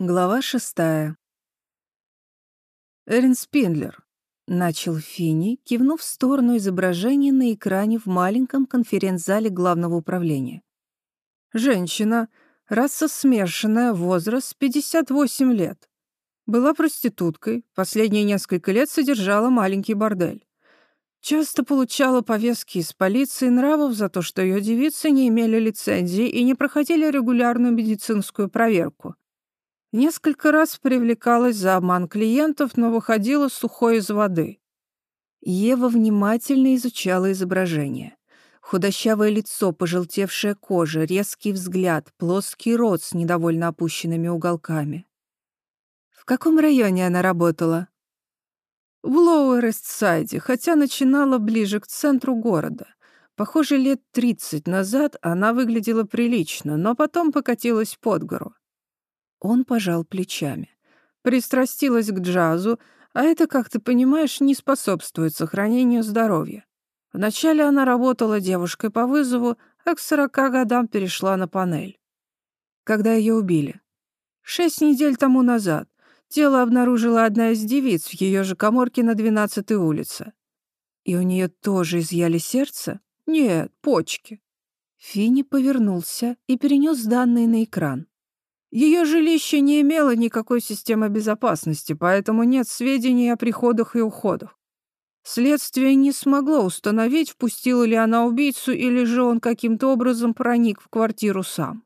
Глава шестая. Эрин Спиндлер. Начал Финни, кивнув в сторону изображения на экране в маленьком конференц-зале главного управления. Женщина, раса смешанная, возраст 58 лет. Была проституткой, последние несколько лет содержала маленький бордель. Часто получала повестки из полиции нравов за то, что ее девицы не имели лицензии и не проходили регулярную медицинскую проверку. Несколько раз привлекалась за обман клиентов, но выходила сухой из воды. Ева внимательно изучала изображение. Худощавое лицо, пожелтевшая кожа, резкий взгляд, плоский рот с недовольно опущенными уголками. В каком районе она работала? В Лоуэр-Эстсайде, хотя начинала ближе к центру города. Похоже, лет 30 назад она выглядела прилично, но потом покатилась под гору. Он пожал плечами. Пристрастилась к джазу, а это, как ты понимаешь, не способствует сохранению здоровья. Вначале она работала девушкой по вызову, а к сорока годам перешла на панель. Когда ее убили? Шесть недель тому назад. Тело обнаружила одна из девиц в ее же коморке на 12-й улице. И у нее тоже изъяли сердце? Нет, почки. Финни повернулся и перенес данные на экран. Ее жилище не имело никакой системы безопасности, поэтому нет сведений о приходах и уходах. Следствие не смогло установить, впустила ли она убийцу или же он каким-то образом проник в квартиру сам.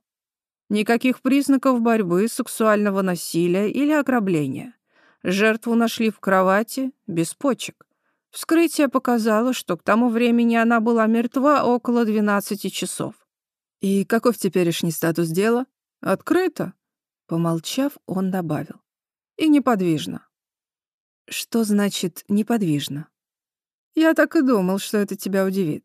Никаких признаков борьбы, сексуального насилия или ограбления. Жертву нашли в кровати, без почек. Вскрытие показало, что к тому времени она была мертва около 12 часов. И каков теперешний статус дела? Открыто. Помолчав, он добавил. «И неподвижно». «Что значит «неподвижно»?» «Я так и думал, что это тебя удивит».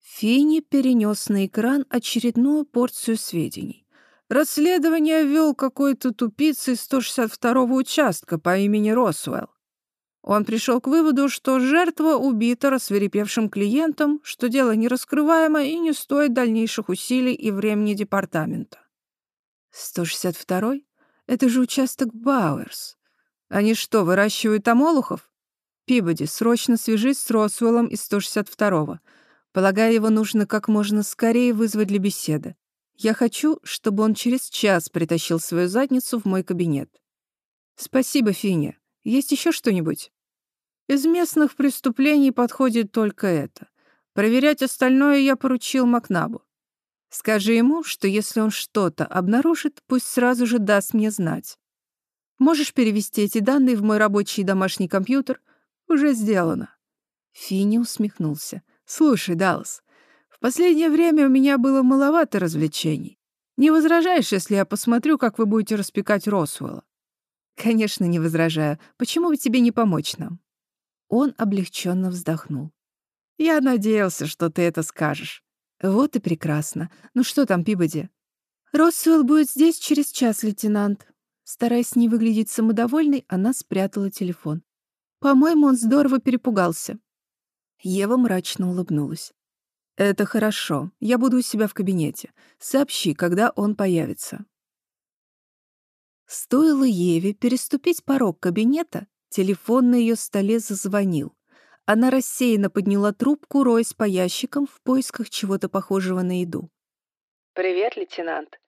Фини перенес на экран очередную порцию сведений. Расследование вел какой-то тупица из 162-го участка по имени Росуэлл. Он пришел к выводу, что жертва убита рассверепевшим клиентом, что дело нераскрываемо и не стоит дальнейших усилий и времени департамента. 162-й? Это же участок Бауэрс. Они что, выращивают амолухов? Пибоди, срочно свяжись с Росуэллом из 162-го. Полагаю, его нужно как можно скорее вызвать для беседы. Я хочу, чтобы он через час притащил свою задницу в мой кабинет. Спасибо, Финя. Есть еще что-нибудь? Из местных преступлений подходит только это. Проверять остальное я поручил Макнабу. Скажи ему, что если он что-то обнаружит, пусть сразу же даст мне знать. Можешь перевести эти данные в мой рабочий домашний компьютер? Уже сделано. Финни усмехнулся. Слушай, Даллас, в последнее время у меня было маловато развлечений. Не возражаешь, если я посмотрю, как вы будете распекать Росуэлла? Конечно, не возражаю. Почему бы тебе не помочь нам? Он облегченно вздохнул. Я надеялся, что ты это скажешь. Вот и прекрасно. Ну что там, Пибоди? Россуэлл будет здесь через час, лейтенант. Стараясь не выглядеть самодовольной, она спрятала телефон. По-моему, он здорово перепугался. Ева мрачно улыбнулась. «Это хорошо. Я буду у себя в кабинете. Сообщи, когда он появится». Стоило Еве переступить порог кабинета, телефон на ее столе зазвонил. Она рассеянно подняла трубку, роясь по ящикам в поисках чего-то похожего на еду. «Привет, лейтенант».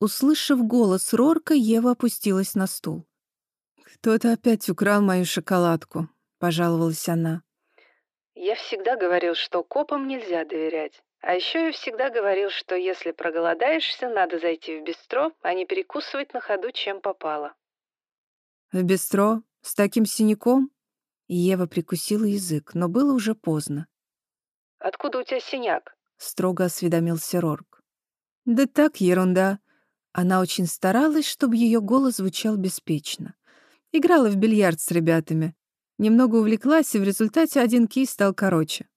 Услышав голос Рорка, Ева опустилась на стул. «Кто-то опять украл мою шоколадку», — пожаловалась она. «Я всегда говорил, что копам нельзя доверять. А еще я всегда говорил, что если проголодаешься, надо зайти в бистро, а не перекусывать на ходу, чем попало». «В бистро? С таким синяком?» Ева прикусила язык, но было уже поздно. «Откуда у тебя синяк?» — строго осведомился Рорк. «Да так, ерунда». Она очень старалась, чтобы ее голос звучал беспечно. Играла в бильярд с ребятами. Немного увлеклась, и в результате один кий стал короче.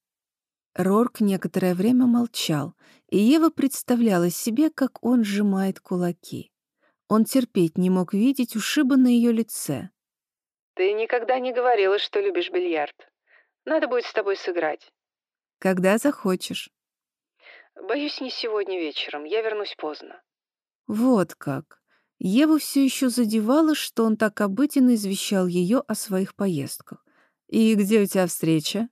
Рорк некоторое время молчал, и Ева представляла себе, как он сжимает кулаки. Он терпеть не мог видеть ушибы на ее лице. Ты никогда не говорила, что любишь бильярд. Надо будет с тобой сыграть. Когда захочешь. Боюсь, не сегодня вечером. Я вернусь поздно. Вот как. Еву все еще задевало, что он так обыденно извещал ее о своих поездках. «И где у тебя встреча?»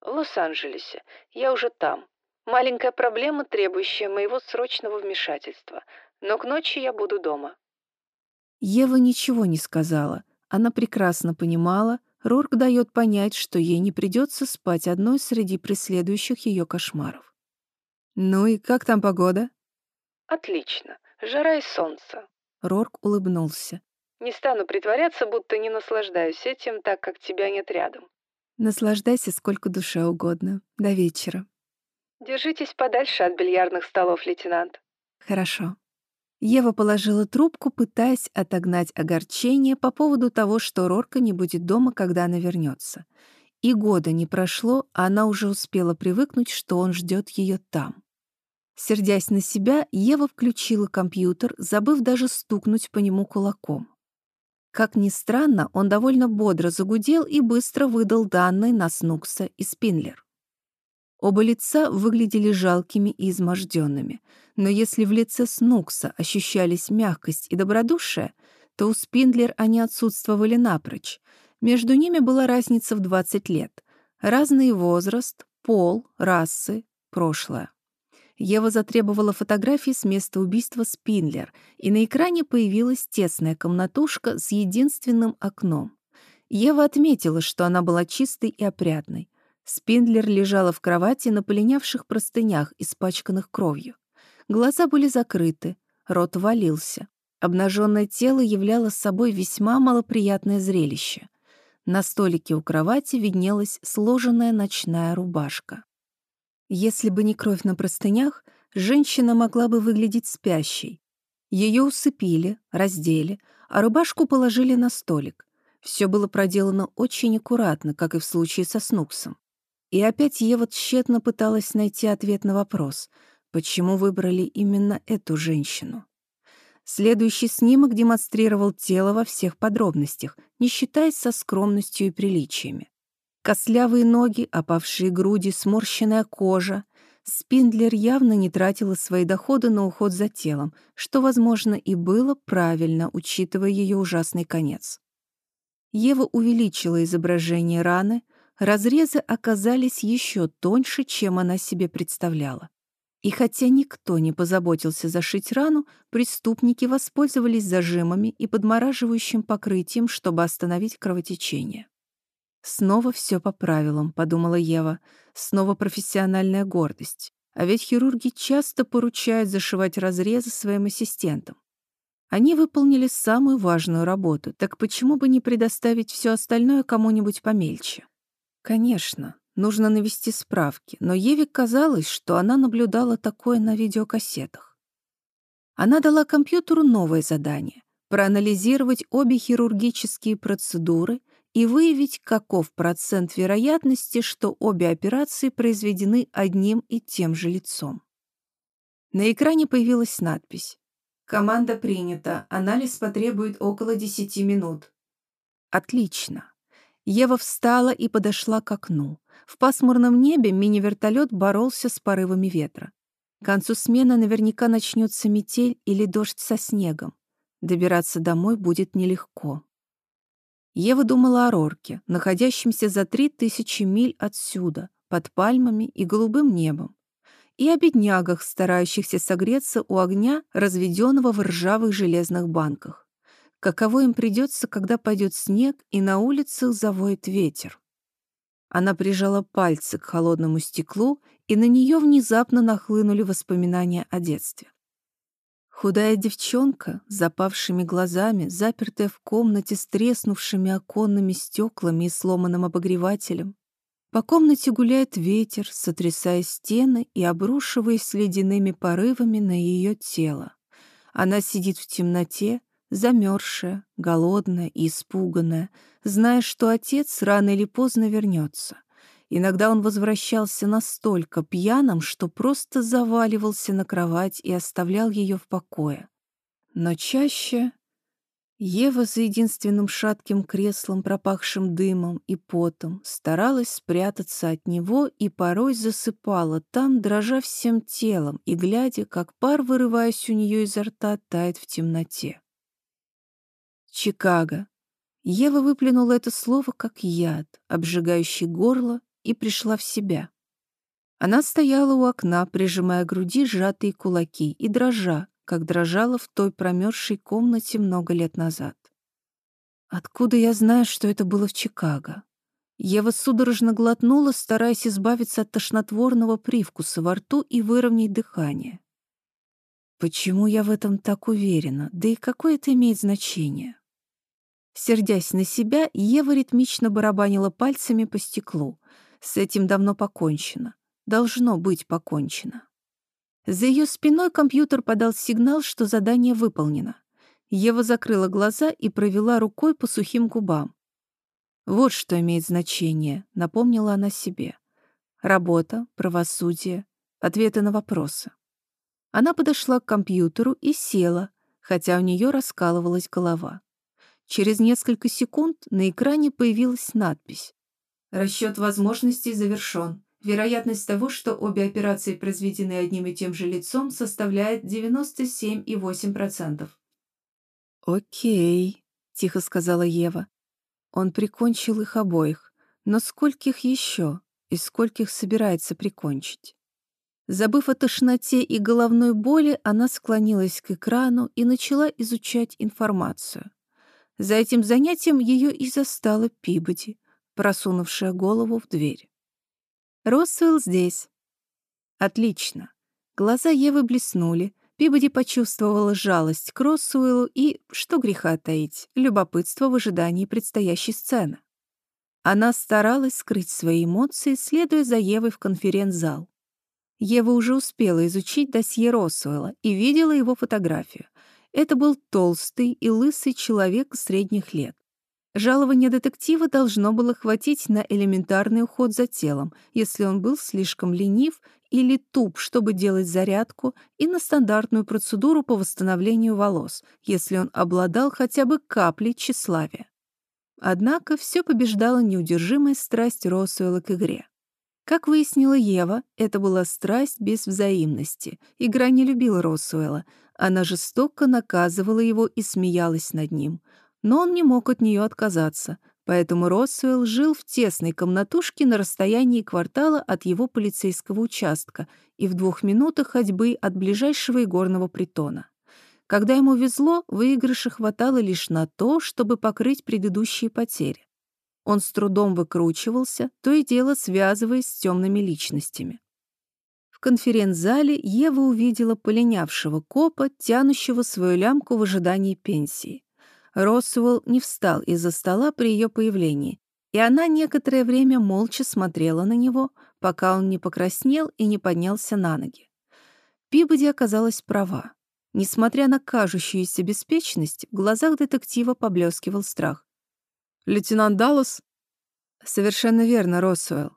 «В Лос-Анджелесе. Я уже там. Маленькая проблема, требующая моего срочного вмешательства. Но к ночи я буду дома». Ева ничего не сказала. Она прекрасно понимала, Рорк дает понять, что ей не придется спать одной среди преследующих ее кошмаров. «Ну и как там погода?» «Отлично. Жара и солнце». Рорк улыбнулся. «Не стану притворяться, будто не наслаждаюсь этим, так как тебя нет рядом». «Наслаждайся сколько душе угодно. До вечера». «Держитесь подальше от бильярдных столов, лейтенант». «Хорошо». Ева положила трубку, пытаясь отогнать огорчение по поводу того, что Рорка не будет дома, когда она вернется. И года не прошло, а она уже успела привыкнуть, что он ждет ее там. Сердясь на себя, Ева включила компьютер, забыв даже стукнуть по нему кулаком. Как ни странно, он довольно бодро загудел и быстро выдал данные на Снукса и Спинлер. Оба лица выглядели жалкими и изможденными, но если в лице Снукса ощущались мягкость и добродушие, то у Спиндлер они отсутствовали напрочь. Между ними была разница в 20 лет. Разный возраст, пол, расы, прошлое. Ева затребовала фотографии с места убийства Спиндлер, и на экране появилась тесная комнатушка с единственным окном. Ева отметила, что она была чистой и опрятной. Спиндлер лежала в кровати на полинявших простынях, испачканных кровью. Глаза были закрыты, рот валился. Обнаженное тело являло собой весьма малоприятное зрелище. На столике у кровати виднелась сложенная ночная рубашка. Если бы не кровь на простынях, женщина могла бы выглядеть спящей. Ее усыпили, раздели, а рубашку положили на столик. Все было проделано очень аккуратно, как и в случае со Снуксом. И опять Ева тщетно пыталась найти ответ на вопрос, почему выбрали именно эту женщину. Следующий снимок демонстрировал тело во всех подробностях, не считаясь со скромностью и приличиями. Кослявые ноги, опавшие груди, сморщенная кожа. Спиндлер явно не тратила свои доходы на уход за телом, что, возможно, и было правильно, учитывая ее ужасный конец. Ева увеличила изображение раны — разрезы оказались еще тоньше, чем она себе представляла. И хотя никто не позаботился зашить рану, преступники воспользовались зажимами и подмораживающим покрытием, чтобы остановить кровотечение. «Снова все по правилам», — подумала Ева. «Снова профессиональная гордость. А ведь хирурги часто поручают зашивать разрезы своим ассистентам. Они выполнили самую важную работу, так почему бы не предоставить все остальное кому-нибудь помельче?» Конечно, нужно навести справки, но Еве казалось, что она наблюдала такое на видеокассетах. Она дала компьютеру новое задание — проанализировать обе хирургические процедуры и выявить, каков процент вероятности, что обе операции произведены одним и тем же лицом. На экране появилась надпись. «Команда принята. Анализ потребует около 10 минут». Отлично. Ева встала и подошла к окну. В пасмурном небе мини-вертолет боролся с порывами ветра. К концу смены наверняка начнется метель или дождь со снегом. Добираться домой будет нелегко. Ева думала о Рорке, находящемся за три тысячи миль отсюда, под пальмами и голубым небом, и о беднягах, старающихся согреться у огня, разведенного в ржавых железных банках каково им придется, когда пойдет снег и на улицах завоет ветер. Она прижала пальцы к холодному стеклу, и на нее внезапно нахлынули воспоминания о детстве. Худая девчонка с запавшими глазами, запертая в комнате с треснувшими оконными стеклами и сломанным обогревателем. По комнате гуляет ветер, сотрясая стены и обрушиваясь ледяными порывами на ее тело. Она сидит в темноте, замерзшая, голодная и испуганная, зная, что отец рано или поздно вернется. Иногда он возвращался настолько пьяным, что просто заваливался на кровать и оставлял ее в покое. Но чаще... Ева за единственным шатким креслом, пропахшим дымом и потом, старалась спрятаться от него и порой засыпала там, дрожа всем телом и глядя, как пар, вырываясь у нее изо рта, тает в темноте. Чикаго. Ева выплюнула это слово как яд, обжигающий горло, и пришла в себя. Она стояла у окна, прижимая к груди сжатые кулаки и дрожа, как дрожала в той промерзшей комнате много лет назад. Откуда я знаю, что это было в Чикаго? Ева судорожно глотнула, стараясь избавиться от тошнотворного привкуса во рту и выровнять дыхание. Почему я в этом так уверена? Да и какое это имеет значение? Сердясь на себя, Ева ритмично барабанила пальцами по стеклу. С этим давно покончено. Должно быть покончено. За ее спиной компьютер подал сигнал, что задание выполнено. Ева закрыла глаза и провела рукой по сухим губам. Вот что имеет значение, напомнила она себе. Работа, правосудие, ответы на вопросы. Она подошла к компьютеру и села, хотя у нее раскалывалась голова. Через несколько секунд на экране появилась надпись. «Расчет возможностей завершен. Вероятность того, что обе операции произведены одним и тем же лицом, составляет 97,8%. «Окей», — тихо сказала Ева. Он прикончил их обоих. Но скольких еще и скольких собирается прикончить? Забыв о тошноте и головной боли, она склонилась к экрану и начала изучать информацию. За этим занятием ее и застала Пибоди, просунувшая голову в дверь. Россуэлл здесь. Отлично. Глаза Евы блеснули. Пибоди почувствовала жалость к Россуэллу и, что греха таить, любопытство в ожидании предстоящей сцены. Она старалась скрыть свои эмоции, следуя за Евой в конференц-зал. Ева уже успела изучить досье Россуэлла и видела его фотографию. Это был толстый и лысый человек средних лет. Жалование детектива должно было хватить на элементарный уход за телом, если он был слишком ленив или туп, чтобы делать зарядку, и на стандартную процедуру по восстановлению волос, если он обладал хотя бы каплей тщеславия. Однако все побеждала неудержимая страсть Росуэлла к игре. Как выяснила Ева, это была страсть без взаимности. Игра не любила Росуэлла. Она жестоко наказывала его и смеялась над ним — но он не мог от нее отказаться, поэтому Россуэлл жил в тесной комнатушке на расстоянии квартала от его полицейского участка и в двух минутах ходьбы от ближайшего игорного притона. Когда ему везло, выигрыша хватало лишь на то, чтобы покрыть предыдущие потери. Он с трудом выкручивался, то и дело связываясь с темными личностями. В конференц-зале Ева увидела полинявшего копа, тянущего свою лямку в ожидании пенсии. Росуэлл не встал из-за стола при ее появлении, и она некоторое время молча смотрела на него, пока он не покраснел и не поднялся на ноги. Пибоди оказалась права. Несмотря на кажущуюся беспечность, в глазах детектива поблескивал страх. «Лейтенант Даллас?» «Совершенно верно, Росуэлл».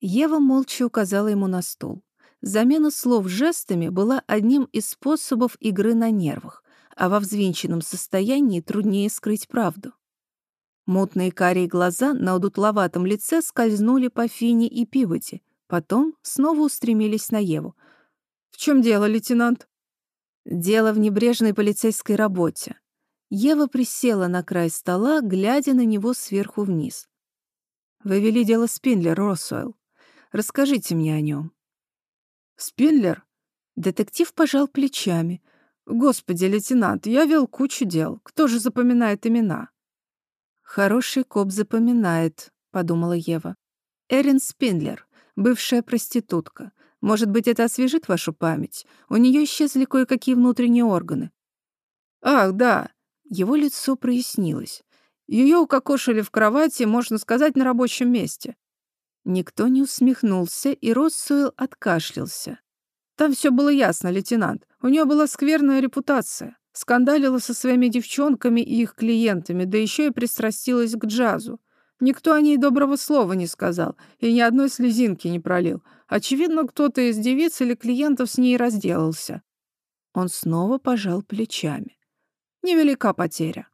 Ева молча указала ему на стул. Замена слов жестами была одним из способов игры на нервах, а во взвинченном состоянии труднее скрыть правду. Мутные карие глаза на удутловатом лице скользнули по Фине и Пивоти, потом снова устремились на Еву. «В чем дело, лейтенант?» «Дело в небрежной полицейской работе». Ева присела на край стола, глядя на него сверху вниз. «Вы вели дело Спинлер, Росуэлл. Расскажите мне о нем». «Спинлер?» Детектив пожал плечами — Господи, лейтенант, я вел кучу дел. Кто же запоминает имена? Хороший коп запоминает, подумала Ева. Эрин Спиндлер, бывшая проститутка. Может быть, это освежит вашу память? У нее исчезли кое-какие внутренние органы. Ах, да. Его лицо прояснилось. Ее укокошили в кровати, можно сказать, на рабочем месте. Никто не усмехнулся, и Россуэлл откашлялся. Там все было ясно, лейтенант. У нее была скверная репутация. Скандалила со своими девчонками и их клиентами, да еще и пристрастилась к джазу. Никто о ней доброго слова не сказал и ни одной слезинки не пролил. Очевидно, кто-то из девиц или клиентов с ней разделался. Он снова пожал плечами. Невелика потеря.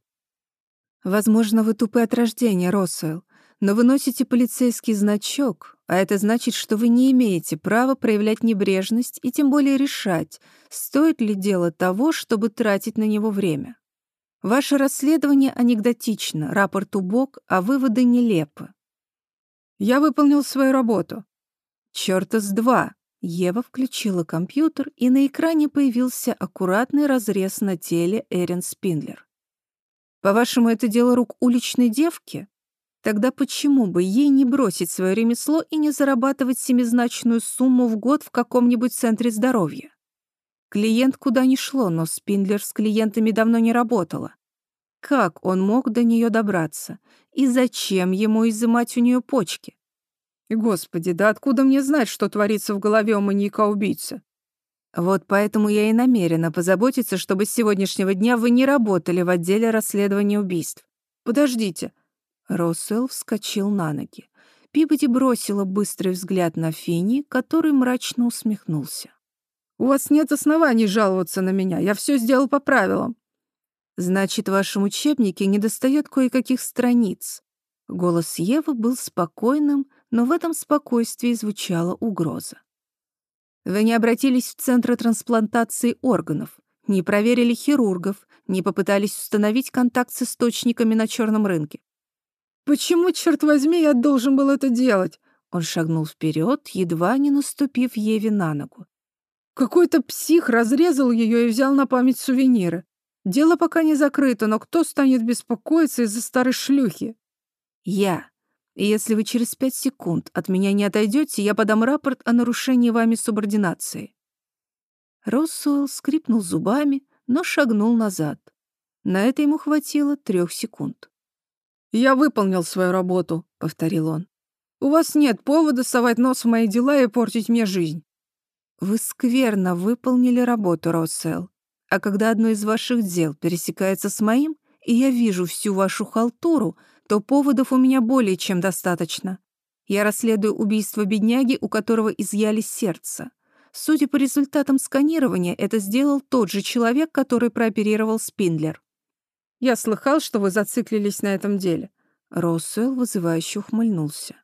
Возможно, вы тупы от рождения, Россуэлл, но вы носите полицейский значок, а это значит, что вы не имеете права проявлять небрежность и тем более решать, стоит ли дело того, чтобы тратить на него время. Ваше расследование анекдотично, рапорт убог, а выводы нелепы. Я выполнил свою работу. Чёрта с два. Ева включила компьютер, и на экране появился аккуратный разрез на теле Эрин Спиндлер. По-вашему, это дело рук уличной девки? Тогда почему бы ей не бросить свое ремесло и не зарабатывать семизначную сумму в год в каком-нибудь центре здоровья? Клиент куда ни шло, но Спиндлер с клиентами давно не работала. Как он мог до нее добраться? И зачем ему изымать у нее почки? Господи, да откуда мне знать, что творится в голове у маньяка-убийцы? Вот поэтому я и намерена позаботиться, чтобы с сегодняшнего дня вы не работали в отделе расследования убийств. Подождите. Россел вскочил на ноги. Пибоди бросила быстрый взгляд на Фини, который мрачно усмехнулся. «У вас нет оснований жаловаться на меня. Я все сделал по правилам». «Значит, в вашем учебнике недостает кое-каких страниц». Голос Евы был спокойным, но в этом спокойствии звучала угроза. Вы не обратились в Центр трансплантации органов, не проверили хирургов, не попытались установить контакт с источниками на черном рынке. «Почему, черт возьми, я должен был это делать?» Он шагнул вперед, едва не наступив Еве на ногу. «Какой-то псих разрезал ее и взял на память сувениры. Дело пока не закрыто, но кто станет беспокоиться из-за старой шлюхи?» «Я», и если вы через пять секунд от меня не отойдете, я подам рапорт о нарушении вами субординации». Россуэлл скрипнул зубами, но шагнул назад. На это ему хватило трех секунд. «Я выполнил свою работу», — повторил он. «У вас нет повода совать нос в мои дела и портить мне жизнь». «Вы скверно выполнили работу, Россуэлл. А когда одно из ваших дел пересекается с моим, и я вижу всю вашу халтуру, то поводов у меня более чем достаточно. Я расследую убийство бедняги, у которого изъяли сердце. Судя по результатам сканирования, это сделал тот же человек, который прооперировал Спиндлер. Я слыхал, что вы зациклились на этом деле. Россуэлл вызывающе ухмыльнулся.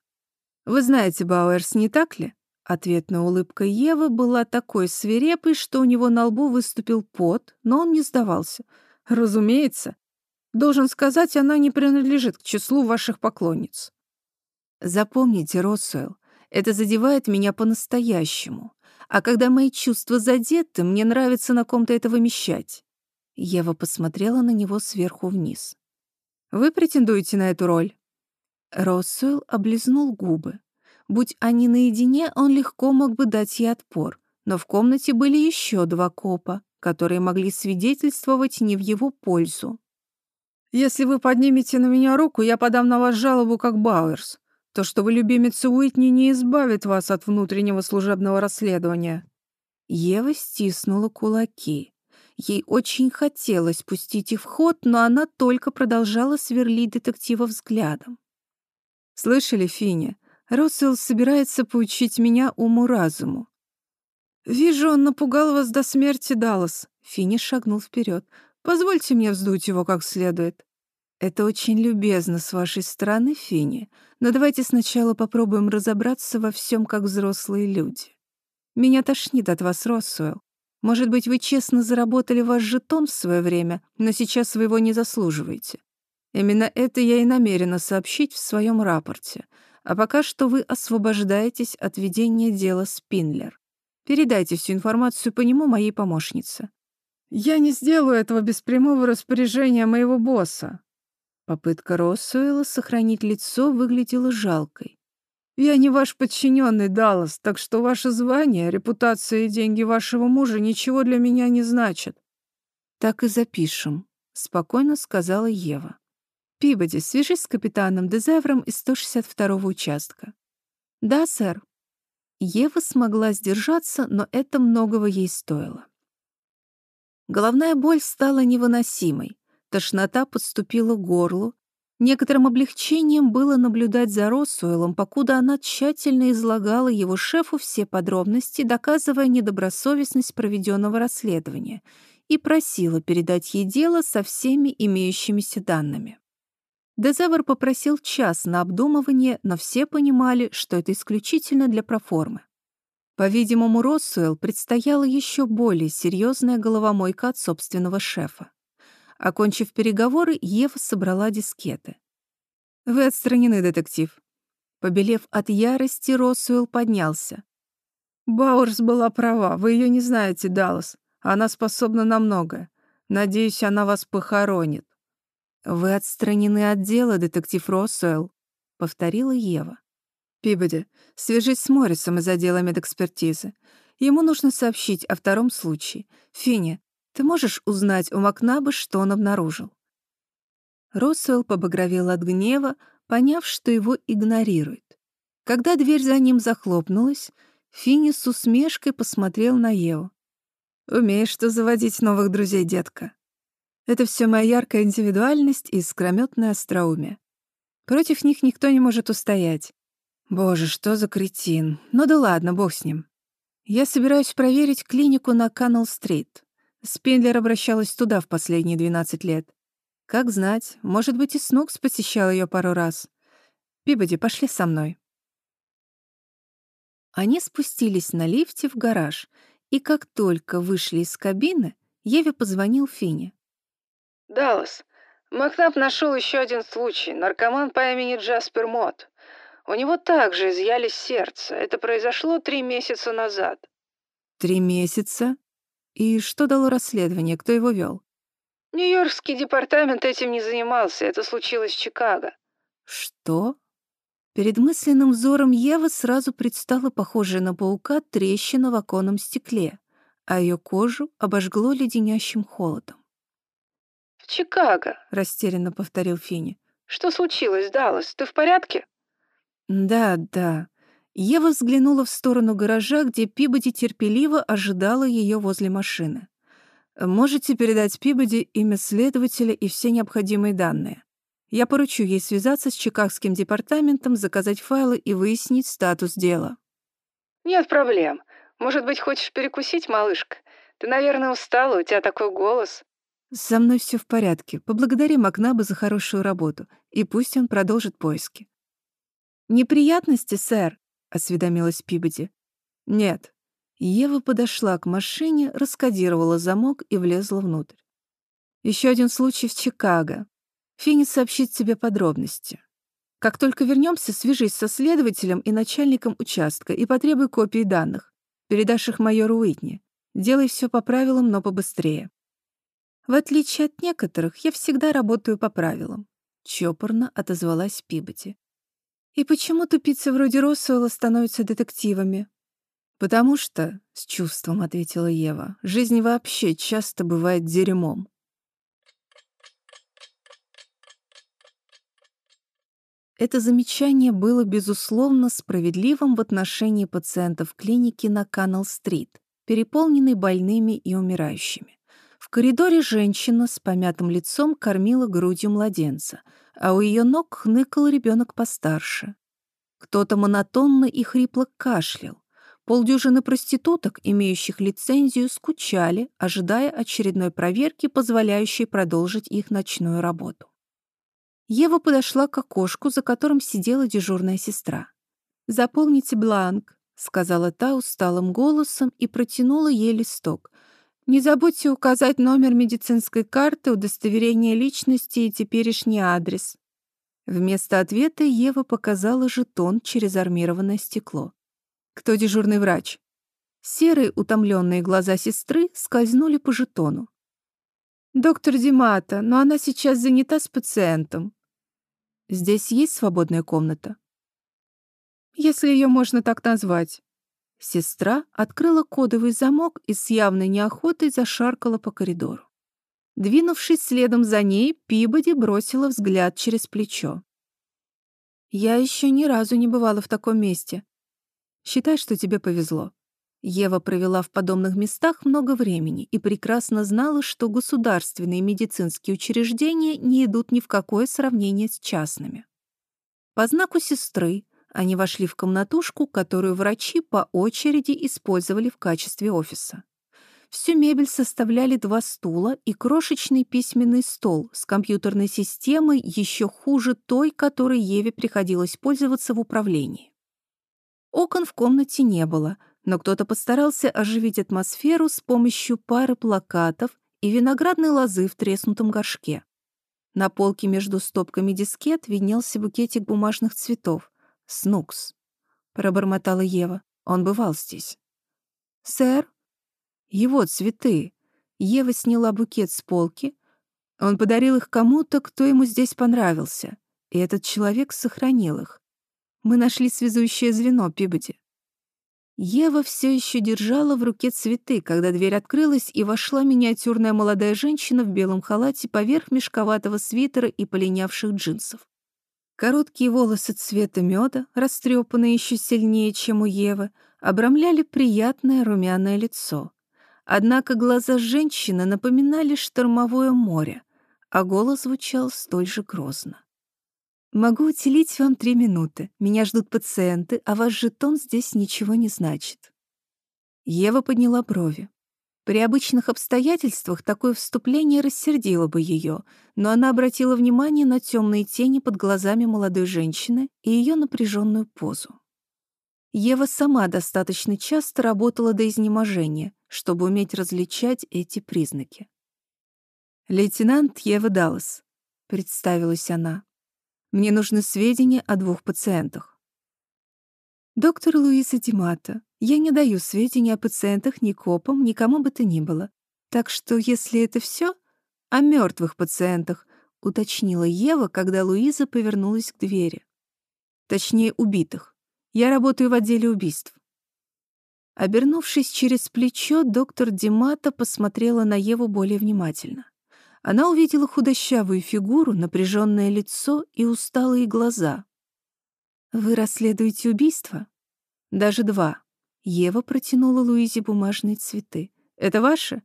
Вы знаете Бауэрс, не так ли? Ответная улыбка Евы была такой свирепой, что у него на лбу выступил пот, но он не сдавался. Разумеется, Должен сказать, она не принадлежит к числу ваших поклонниц. Запомните, Россуэлл, это задевает меня по-настоящему. А когда мои чувства задеты, мне нравится на ком-то это вымещать. Ева посмотрела на него сверху вниз. «Вы претендуете на эту роль?» Россуэлл облизнул губы. Будь они наедине, он легко мог бы дать ей отпор. Но в комнате были еще два копа, которые могли свидетельствовать не в его пользу. Если вы поднимете на меня руку, я подам на вас жалобу как Бауэрс. То, что вы любимица Уитни, не избавит вас от внутреннего служебного расследования». Ева стиснула кулаки. Ей очень хотелось пустить их в ход, но она только продолжала сверлить детектива взглядом. «Слышали, Финни, Руссell собирается поучить меня уму-разуму». «Вижу, он напугал вас до смерти, Даллас». Финни шагнул вперед. Позвольте мне вздуть его как следует. Это очень любезно с вашей стороны, Фини, но давайте сначала попробуем разобраться во всем как взрослые люди. Меня тошнит от вас, Россуэлл. Может быть, вы честно заработали ваш жетон в свое время, но сейчас вы его не заслуживаете. Именно это я и намерена сообщить в своем рапорте. А пока что вы освобождаетесь от ведения дела Спинлер. Передайте всю информацию по нему моей помощнице. «Я не сделаю этого без прямого распоряжения моего босса». Попытка Россуэлла сохранить лицо выглядела жалкой. «Я не ваш подчиненный, Даллас, так что ваше звание, репутация и деньги вашего мужа ничего для меня не значат». «Так и запишем», — спокойно сказала Ева. «Пибоди, свяжись с капитаном Дезевром из 162-го участка». «Да, сэр». Ева смогла сдержаться, но это многого ей стоило. Головная боль стала невыносимой. Тошнота подступила к горлу. Некоторым облегчением было наблюдать за Росуэлом, покуда она тщательно излагала его шефу все подробности, доказывая недобросовестность проведенного расследования, и просила передать ей дело со всеми имеющимися данными. Дезевер попросил час на обдумывание, но все понимали, что это исключительно для проформы. По-видимому, Россуэлл предстояла еще более серьезная головомойка от собственного шефа. Окончив переговоры, Ева собрала дискеты. «Вы отстранены, детектив». Побелев от ярости, Россуэлл поднялся. «Бауэрс была права, вы ее не знаете, Даллас. Она способна на многое. Надеюсь, она вас похоронит». «Вы отстранены от дела, детектив Россуэлл», — повторила Ева. «Пибоди, свяжись с Моррисом из отдела медэкспертизы. Ему нужно сообщить о втором случае. Финни, ты можешь узнать у Макнаба, что он обнаружил?» Россуэлл побагровел от гнева, поняв, что его игнорируют. Когда дверь за ним захлопнулась, Финни с усмешкой посмотрел на Еву. «Умеешь ты заводить новых друзей, детка?» Это все моя яркая индивидуальность и искрометное остроумие. Против них никто не может устоять. Боже, что за кретин. Ну да ладно, бог с ним. Я собираюсь проверить клинику на Каннелл-стрит. Спиндлер обращалась туда в последние 12 лет. Как знать, может быть, и Снукс посещал ее пару раз. Пибоди, пошли со мной. Они спустились на лифте в гараж, и как только вышли из кабины, Еве позвонил Фине. Даллас, Макнаб нашел еще один случай. Наркоман по имени Джаспер Мот. У него также изъяли сердце. Это произошло три месяца назад. Три месяца? И что дало расследование? Кто его вел? Нью-Йоркский департамент этим не занимался. Это случилось в Чикаго. Что? Перед мысленным взором Евы сразу предстала похожая на паука трещина в оконном стекле, а ее кожу обожгло леденящим холодом. Чикаго», — растерянно повторил Финни. «Что случилось, Даллас? Ты в порядке?» «Да, да». Ева взглянула в сторону гаража, где Пибоди терпеливо ожидала ее возле машины. «Можете передать Пибоди имя следователя и все необходимые данные. Я поручу ей связаться с Чикагским департаментом, заказать файлы и выяснить статус дела». «Нет проблем. Может быть, хочешь перекусить, малышка? Ты, наверное, устала, у тебя такой голос». «Со мной все в порядке. Поблагодари Макнаба за хорошую работу, и пусть он продолжит поиски». «Неприятности, сэр?» — осведомилась Пибоди. «Нет». Ева подошла к машине, раскодировала замок и влезла внутрь. Еще один случай в Чикаго. Финни сообщит тебе подробности. Как только вернемся, свяжись со следователем и начальником участка и потребуй копии данных. Передашь их майору Уитни. Делай все по правилам, но побыстрее. В отличие от некоторых, я всегда работаю по правилам. Чопорно отозвалась Пиботи. И почему тупицы вроде Россуэлла становятся детективами? Потому что, с чувством ответила Ева, жизнь вообще часто бывает дерьмом. Это замечание было, безусловно, справедливым в отношении пациентов клиники на Каннелл-стрит, переполненной больными и умирающими. В коридоре женщина с помятым лицом кормила грудью младенца, а у ее ног хныкал ребенок постарше. Кто-то монотонно и хрипло кашлял. Полдюжины проституток, имеющих лицензию, скучали, ожидая очередной проверки, позволяющей продолжить их ночную работу. Ева подошла к окошку, за которым сидела дежурная сестра. «Заполните бланк», — сказала та усталым голосом и протянула ей листок. Не забудьте указать номер медицинской карты, удостоверение личности и теперешний адрес. Вместо ответа Ева показала жетон через армированное стекло. Кто дежурный врач? Серые утомленные глаза сестры скользнули по жетону. Доктор Димата, но она сейчас занята с пациентом. Здесь есть свободная комната? Если ее можно так назвать. Сестра открыла кодовый замок и с явной неохотой зашаркала по коридору. Двинувшись следом за ней, Пибоди бросила взгляд через плечо. «Я еще ни разу не бывала в таком месте. Считай, что тебе повезло». Ева провела в подобных местах много времени и прекрасно знала, что государственные медицинские учреждения не идут ни в какое сравнение с частными. По знаку сестры они вошли в комнатушку, которую врачи по очереди использовали в качестве офиса. Всю мебель составляли два стула и крошечный письменный стол с компьютерной системой еще хуже той, которой Еве приходилось пользоваться в управлении. Окон в комнате не было, но кто-то постарался оживить атмосферу с помощью пары плакатов и виноградной лозы в треснутом горшке. На полке между стопками дискет виднелся букетик бумажных цветов. «Снукс», — пробормотала Ева. «Он бывал здесь». «Сэр?» Его цветы. Ева сняла букет с полки. Он подарил их кому-то, кто ему здесь понравился. И этот человек сохранил их. Мы нашли связующее звено Пибоди. Ева все еще держала в руке цветы, когда дверь открылась, и вошла миниатюрная молодая женщина в белом халате поверх мешковатого свитера и полинявших джинсов. Короткие волосы цвета меда, растрепанные еще сильнее, чем у Евы, обрамляли приятное румяное лицо. Однако глаза женщины напоминали штормовое море, а голос звучал столь же грозно. «Могу уделить вам три минуты. Меня ждут пациенты, а ваш жетон здесь ничего не значит». Ева подняла брови. При обычных обстоятельствах такое вступление рассердило бы ее, но она обратила внимание на темные тени под глазами молодой женщины и ее напряженную позу. Ева сама достаточно часто работала до изнеможения, чтобы уметь различать эти признаки. «Лейтенант Ева Даллас», — представилась она. «Мне нужны сведения о двух пациентах». «Доктор Луиза Димата, я не даю сведений о пациентах ни копам, ни кому бы то ни было. Так что, если это все, о мертвых пациентах», — уточнила Ева, когда Луиза повернулась к двери. Точнее, убитых. Я работаю в отделе убийств. Обернувшись через плечо, доктор Димата посмотрела на Еву более внимательно. Она увидела худощавую фигуру, напряженное лицо и усталые глаза. «Вы расследуете убийство?» «Даже два». Ева протянула Луизе бумажные цветы. «Это ваше?»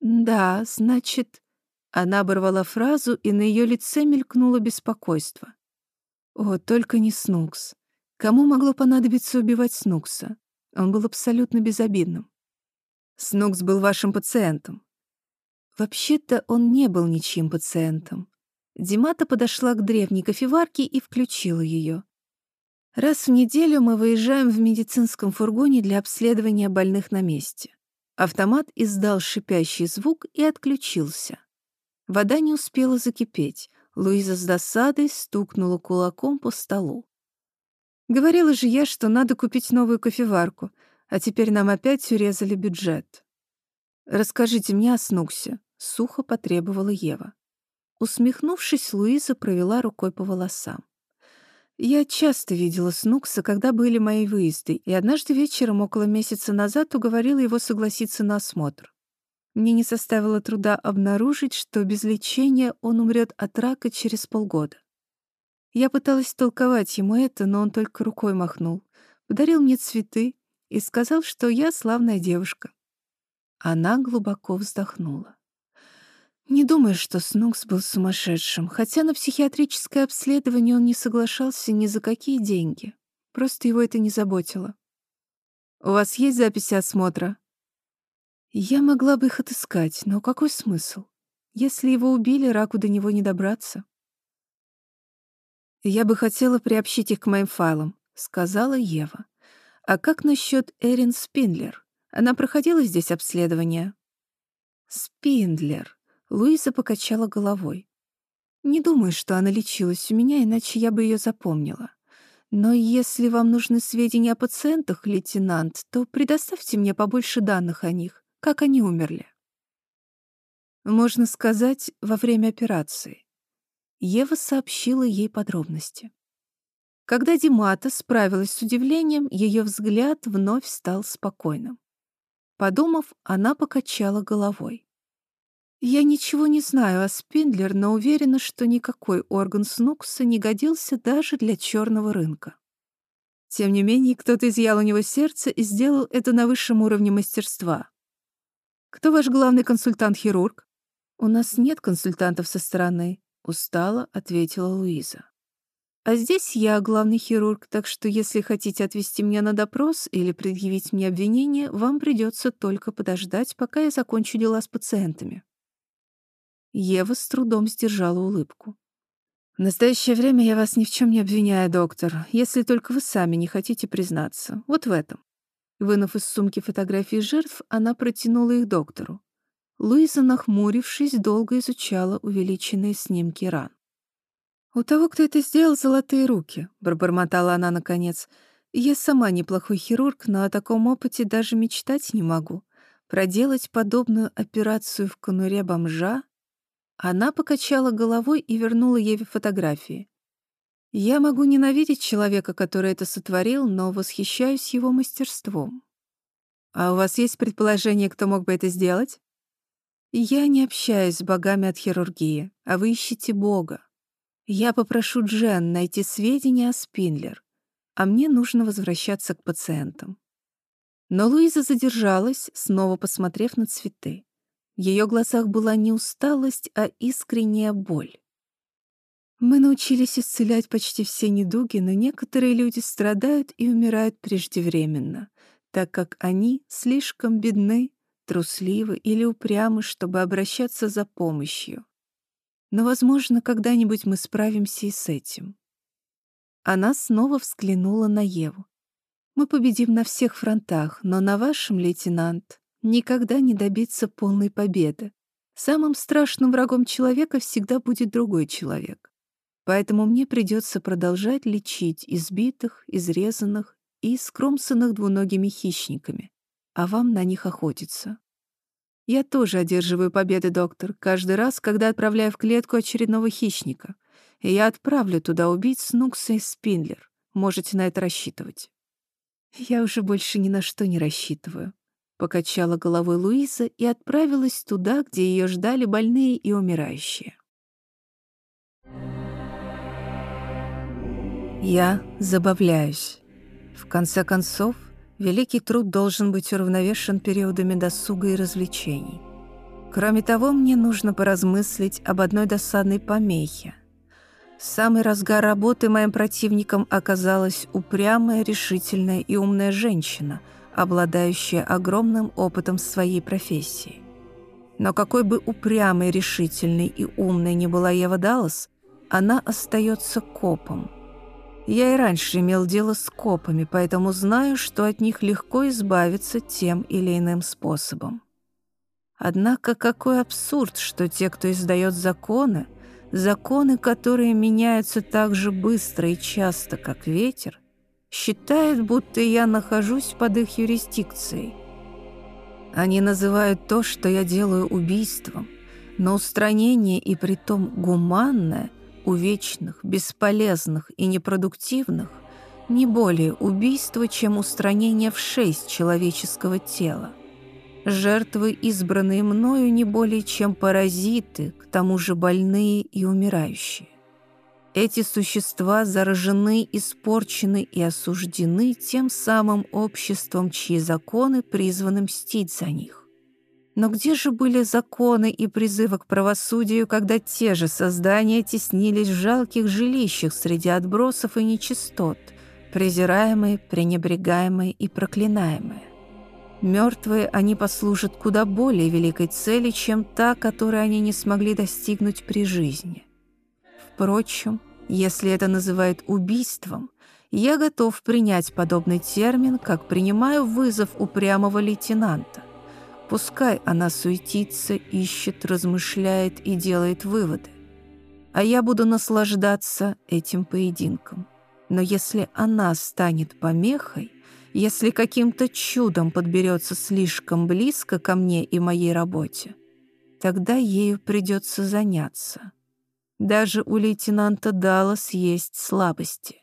«Да, значит...» Она оборвала фразу, и на ее лице мелькнуло беспокойство. «О, только не Снукс. Кому могло понадобиться убивать Снукса? Он был абсолютно безобидным. Снукс был вашим пациентом. Вообще-то он не был ничьим пациентом. Димата подошла к древней кофеварке и включила ее. Раз в неделю мы выезжаем в медицинском фургоне для обследования больных на месте. Автомат издал шипящий звук и отключился. Вода не успела закипеть. Луиза с досадой стукнула кулаком по столу. Говорила же я, что надо купить новую кофеварку, а теперь нам опять урезали бюджет. Расскажите мне о Снуксе, сухо потребовала Ева. Усмехнувшись, Луиза провела рукой по волосам. Я часто видела Снукса, когда были мои выезды, и однажды вечером около месяца назад уговорила его согласиться на осмотр. Мне не составило труда обнаружить, что без лечения он умрет от рака через полгода. Я пыталась толковать ему это, но он только рукой махнул, подарил мне цветы и сказал, что я славная девушка. Она глубоко вздохнула. Не думаю, что Снукс был сумасшедшим, хотя на психиатрическое обследование он не соглашался ни за какие деньги. Просто его это не заботило. «У вас есть записи осмотра?» Я могла бы их отыскать, но какой смысл? Если его убили, раку до него не добраться. «Я бы хотела приобщить их к моим файлам», — сказала Ева. «А как насчет Эрин Спиндлер? Она проходила здесь обследование?» «Спиндлер», — Луиза покачала головой. «Не думаю, что она лечилась у меня, иначе я бы ее запомнила. Но если вам нужны сведения о пациентах, лейтенант, то предоставьте мне побольше данных о них, как они умерли». Можно сказать, во время операции. Ева сообщила ей подробности. Когда Димата справилась с удивлением, ее взгляд вновь стал спокойным. Подумав, она покачала головой. «Я ничего не знаю о Спиндлер, но уверена, что никакой орган Снукса не годился даже для черного рынка. Тем не менее, кто-то изъял у него сердце и сделал это на высшем уровне мастерства. Кто ваш главный консультант-хирург? У нас нет консультантов со стороны. Устало ответила Луиза. А здесь я главный хирург, так что если хотите отвезти меня на допрос или предъявить мне обвинение, вам придется только подождать, пока я закончу дела с пациентами». Ева с трудом сдержала улыбку. «В настоящее время я вас ни в чем не обвиняю, доктор, если только вы сами не хотите признаться. Вот в этом». Вынув из сумки фотографии жертв, она протянула их доктору. Луиза, нахмурившись, долго изучала увеличенные снимки ран. «У того, кто это сделал, золотые руки», — пробормотала она наконец. «Я сама неплохой хирург, но о таком опыте даже мечтать не могу. Проделать подобную операцию в конуре бомжа?» Она покачала головой и вернула Еве фотографии. «Я могу ненавидеть человека, который это сотворил, но восхищаюсь его мастерством. А у вас есть предположение, кто мог бы это сделать?» Я не общаюсь с богами от хирургии, а вы ищете бога. Я попрошу Джен найти сведения о Спинлер, а мне нужно возвращаться к пациентам. Но Луиза задержалась, снова посмотрев на цветы. Ее глазах была не усталость, а искренняя боль. Мы научились исцелять почти все недуги, но некоторые люди страдают и умирают преждевременно, так как они слишком бедны трусливы или упрямы, чтобы обращаться за помощью. Но, возможно, когда-нибудь мы справимся и с этим. Она снова взглянула на Еву. Мы победим на всех фронтах, но на вашем, лейтенант, никогда не добиться полной победы. Самым страшным врагом человека всегда будет другой человек. Поэтому мне придется продолжать лечить избитых, изрезанных и скромсанных двуногими хищниками, а вам на них охотиться. Я тоже одерживаю победы, доктор, каждый раз, когда отправляю в клетку очередного хищника. И я отправлю туда убийц Нукса и Спинлер. Можете на это рассчитывать. Я уже больше ни на что не рассчитываю. Покачала головой Луиза и отправилась туда, где ее ждали больные и умирающие. Я забавляюсь. В конце концов, Великий труд должен быть уравновешен периодами досуга и развлечений. Кроме того, мне нужно поразмыслить об одной досадной помехе. В самый разгар работы моим противником оказалась упрямая, решительная и умная женщина, обладающая огромным опытом своей профессии. Но какой бы упрямой, решительной и умной ни была Ева Даллас, она остается копом – я и раньше имел дело с копами, поэтому знаю, что от них легко избавиться тем или иным способом. Однако какой абсурд, что те, кто издает законы, законы, которые меняются так же быстро и часто, как ветер, считают, будто я нахожусь под их юрисдикцией. Они называют то, что я делаю убийством, но устранение и притом гуманное – у вечных, бесполезных и непродуктивных не более убийство, чем устранение в шесть человеческого тела. Жертвы, избранные мною, не более чем паразиты, к тому же больные и умирающие. Эти существа заражены, испорчены и осуждены тем самым обществом, чьи законы призваны мстить за них. Но где же были законы и призывы к правосудию, когда те же создания теснились в жалких жилищах среди отбросов и нечистот, презираемые, пренебрегаемые и проклинаемые? Мертвые они послужат куда более великой цели, чем та, которой они не смогли достигнуть при жизни. Впрочем, если это называют убийством, я готов принять подобный термин, как принимаю вызов упрямого лейтенанта. Пускай она суетится, ищет, размышляет и делает выводы. А я буду наслаждаться этим поединком. Но если она станет помехой, если каким-то чудом подберется слишком близко ко мне и моей работе, тогда ею придется заняться. Даже у лейтенанта Даллас есть слабости.